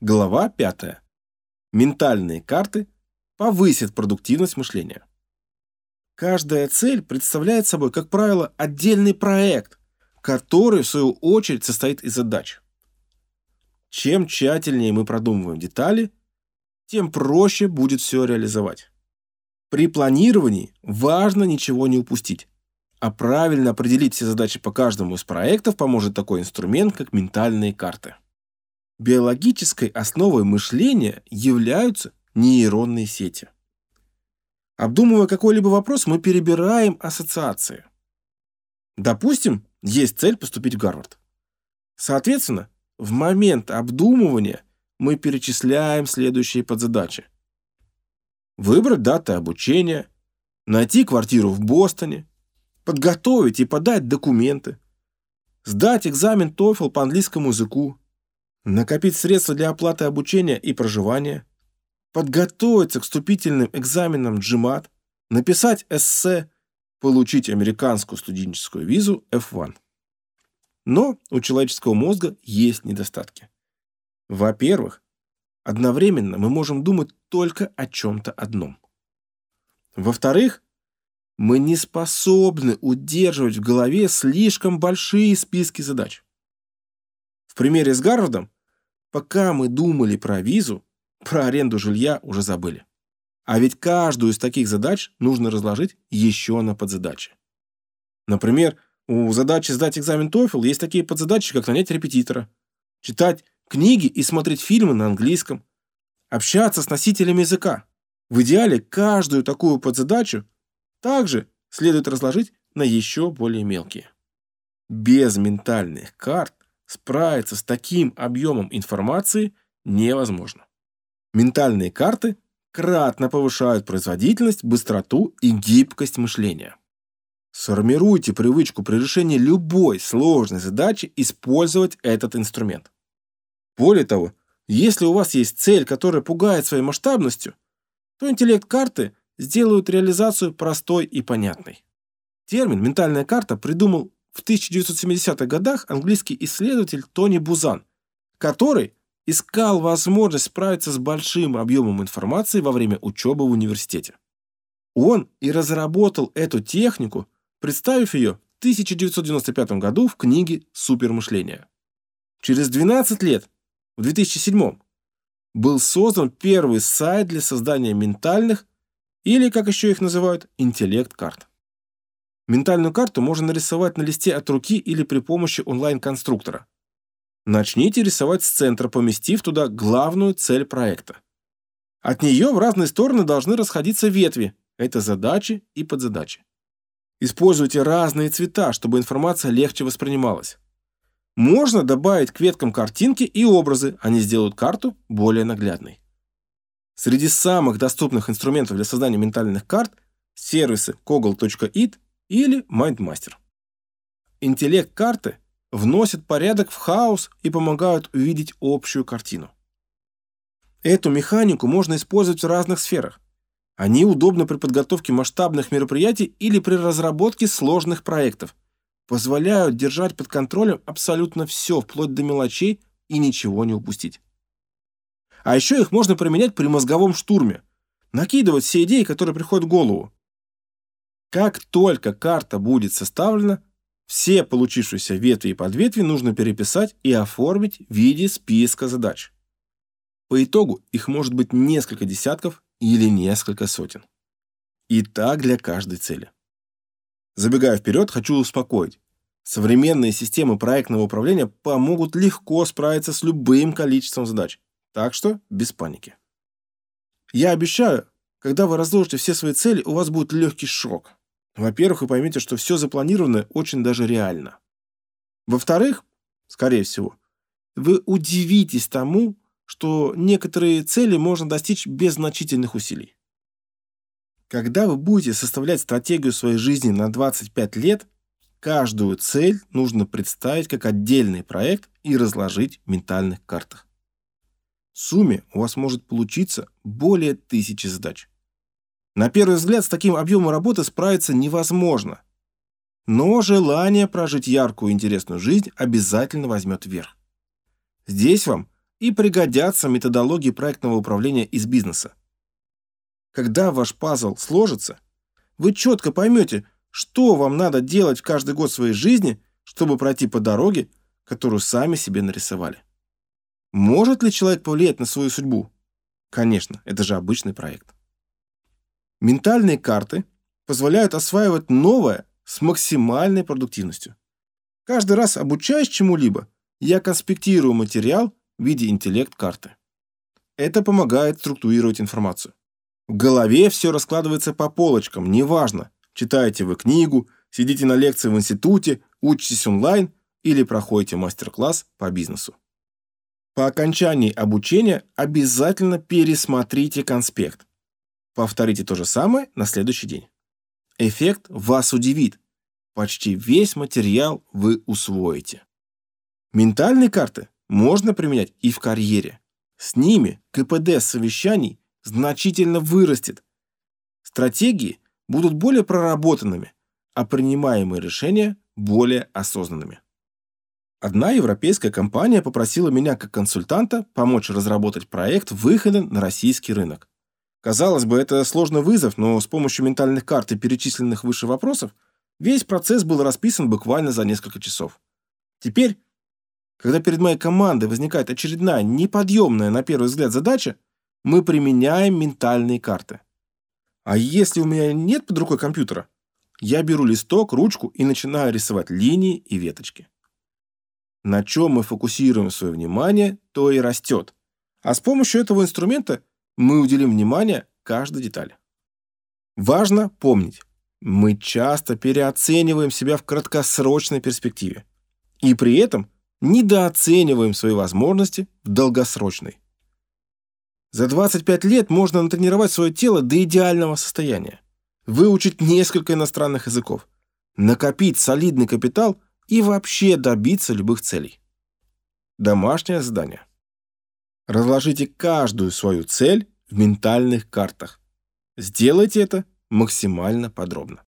Глава 5. Ментальные карты повысят продуктивность мышления. Каждая цель представляет собой, как правило, отдельный проект, который, в свою очередь, состоит из задач. Чем тщательнее мы продумываем детали, тем проще будет все реализовать. При планировании важно ничего не упустить, а правильно определить все задачи по каждому из проектов поможет такой инструмент, как ментальные карты. Биологической основой мышления являются нейронные сети. Обдумывая какой-либо вопрос, мы перебираем ассоциации. Допустим, есть цель поступить в Гарвард. Соответственно, в момент обдумывания мы перечисляем следующие подзадачи. Выбрать даты обучения, найти квартиру в Бостоне, подготовить и подать документы, сдать экзамен TOEFL по английскому языку, накопить средства для оплаты обучения и проживания, подготовиться к вступительным экзаменам GMAT, написать эссе, получить американскую студенческую визу F1. Но у человеческого мозга есть недостатки. Во-первых, одновременно мы можем думать только о чем-то одном. Во-вторых, мы не способны удерживать в голове слишком большие списки задач. В примере с Гарвардом Пока мы думали про визу, про аренду жилья уже забыли. А ведь каждую из таких задач нужно разложить еще на подзадачи. Например, у задачи сдать экзамен TOEFL есть такие подзадачи, как нанять репетитора, читать книги и смотреть фильмы на английском, общаться с носителями языка. В идеале каждую такую подзадачу также следует разложить на еще более мелкие. Без ментальных карт справиться с таким объемом информации невозможно. Ментальные карты кратно повышают производительность, быстроту и гибкость мышления. Сформируйте привычку при решении любой сложной задачи использовать этот инструмент. Более того, если у вас есть цель, которая пугает своей масштабностью, то интеллект-карты сделают реализацию простой и понятной. Термин «ментальная карта» придумал в 1970-х годах английский исследователь Тони Бузан, который искал возможность справиться с большим объемом информации во время учебы в университете. Он и разработал эту технику, представив ее в 1995 году в книге «Супермышление». Через 12 лет, в 2007 был создан первый сайт для создания ментальных, или, как еще их называют, интеллект-карт. Ментальную карту можно нарисовать на листе от руки или при помощи онлайн-конструктора. Начните рисовать с центра, поместив туда главную цель проекта. От нее в разные стороны должны расходиться ветви. Это задачи и подзадачи. Используйте разные цвета, чтобы информация легче воспринималась. Можно добавить к веткам картинки и образы, они сделают карту более наглядной. Среди самых доступных инструментов для создания ментальных карт сервисы koggle.it или MindMaster. Интеллект-карты вносят порядок в хаос и помогают увидеть общую картину. Эту механику можно использовать в разных сферах. Они удобны при подготовке масштабных мероприятий или при разработке сложных проектов. Позволяют держать под контролем абсолютно все, вплоть до мелочей, и ничего не упустить. А еще их можно применять при мозговом штурме. Накидывать все идеи, которые приходят в голову. Как только карта будет составлена, все получившиеся ветви и подветви нужно переписать и оформить в виде списка задач. По итогу их может быть несколько десятков или несколько сотен. И так для каждой цели. Забегая вперед, хочу успокоить. Современные системы проектного управления помогут легко справиться с любым количеством задач. Так что без паники. Я обещаю, когда вы разложите все свои цели, у вас будет легкий шок. Во-первых, вы поймете, что все запланированное очень даже реально. Во-вторых, скорее всего, вы удивитесь тому, что некоторые цели можно достичь без значительных усилий. Когда вы будете составлять стратегию своей жизни на 25 лет, каждую цель нужно представить как отдельный проект и разложить в ментальных картах. В сумме у вас может получиться более тысячи задач. На первый взгляд с таким объемом работы справиться невозможно. Но желание прожить яркую и интересную жизнь обязательно возьмет верх. Здесь вам и пригодятся методологии проектного управления из бизнеса. Когда ваш пазл сложится, вы четко поймете, что вам надо делать каждый год своей жизни, чтобы пройти по дороге, которую сами себе нарисовали. Может ли человек повлиять на свою судьбу? Конечно, это же обычный проект. Ментальные карты позволяют осваивать новое с максимальной продуктивностью. Каждый раз обучаясь чему-либо, я конспектирую материал в виде интеллект-карты. Это помогает структурировать информацию. В голове все раскладывается по полочкам, неважно, читаете вы книгу, сидите на лекции в институте, учитесь онлайн или проходите мастер-класс по бизнесу. По окончании обучения обязательно пересмотрите конспект. Повторите то же самое на следующий день. Эффект вас удивит. Почти весь материал вы усвоите. Ментальные карты можно применять и в карьере. С ними КПД совещаний значительно вырастет. Стратегии будут более проработанными, а принимаемые решения более осознанными. Одна европейская компания попросила меня как консультанта помочь разработать проект выхода на российский рынок. Казалось бы, это сложный вызов, но с помощью ментальных карт и перечисленных выше вопросов весь процесс был расписан буквально за несколько часов. Теперь, когда перед моей командой возникает очередная неподъемная на первый взгляд задача, мы применяем ментальные карты. А если у меня нет под рукой компьютера, я беру листок, ручку и начинаю рисовать линии и веточки. На чем мы фокусируем свое внимание, то и растет. А с помощью этого инструмента мы уделим внимание каждой детали. Важно помнить, мы часто переоцениваем себя в краткосрочной перспективе и при этом недооцениваем свои возможности в долгосрочной. За 25 лет можно натренировать свое тело до идеального состояния, выучить несколько иностранных языков, накопить солидный капитал и вообще добиться любых целей. Домашнее задание. Разложите каждую свою цель в ментальных картах. Сделайте это максимально подробно.